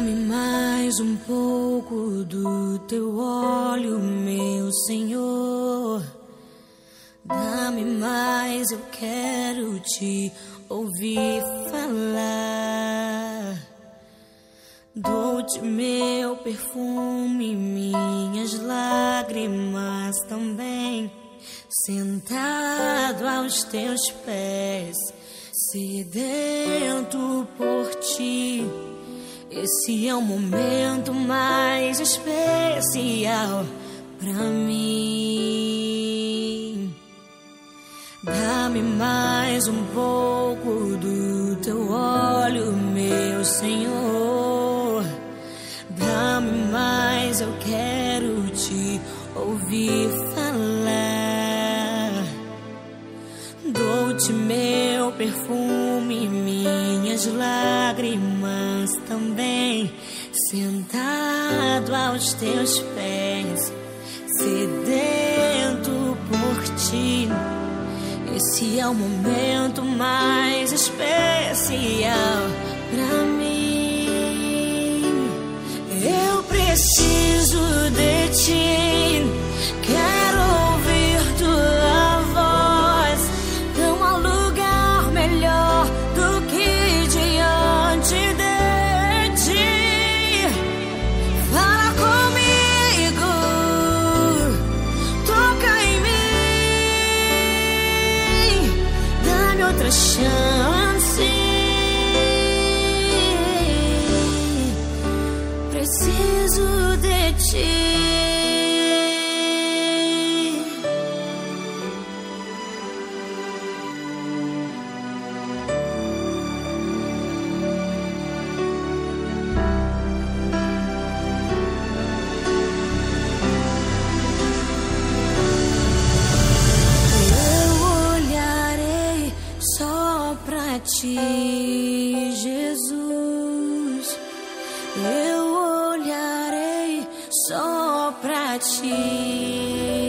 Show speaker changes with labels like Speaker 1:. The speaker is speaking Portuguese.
Speaker 1: Dá-me mais um pouco do teu óleo, meu Senhor. Dá-me mais, eu quero te ouvir falar. Dou-te meu perfume, minhas lágrimas também. Sentado aos teus pés, sedento por ti. Esse é o momento mais especial pra mim. Dá-me mais um pouco do teu óleo, meu Senhor. Dá-me mais, eu quero te ouvir falar. Dou-te meu perfume, minhas lágrimas também. Sentado aos teus pés, sedento por ti. Esse é o momento mais especial pra mim. Eu preciso Preciso de ti. Ti, Jesus. Eu olharei só pra ti.